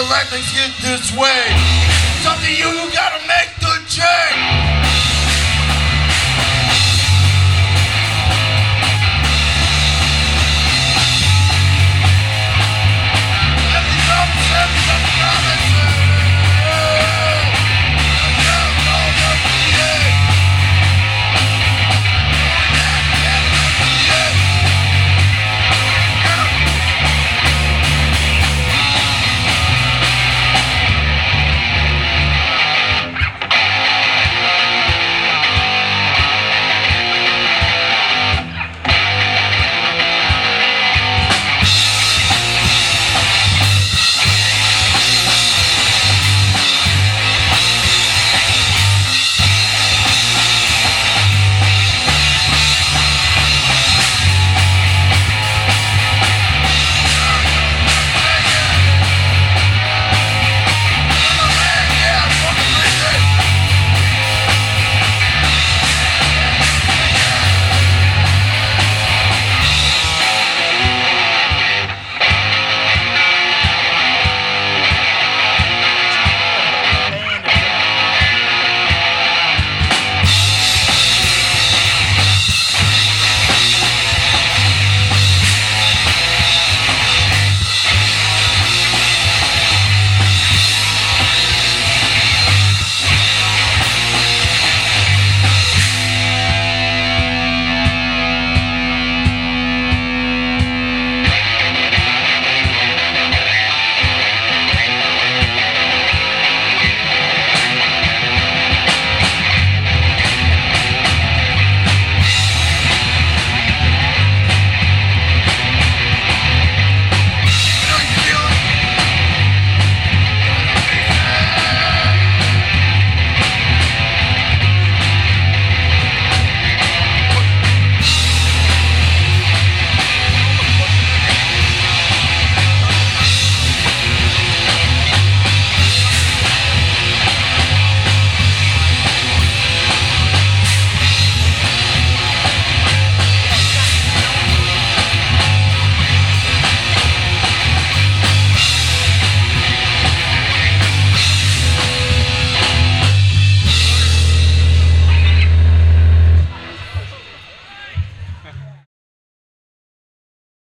relentless this way. Something you gotta make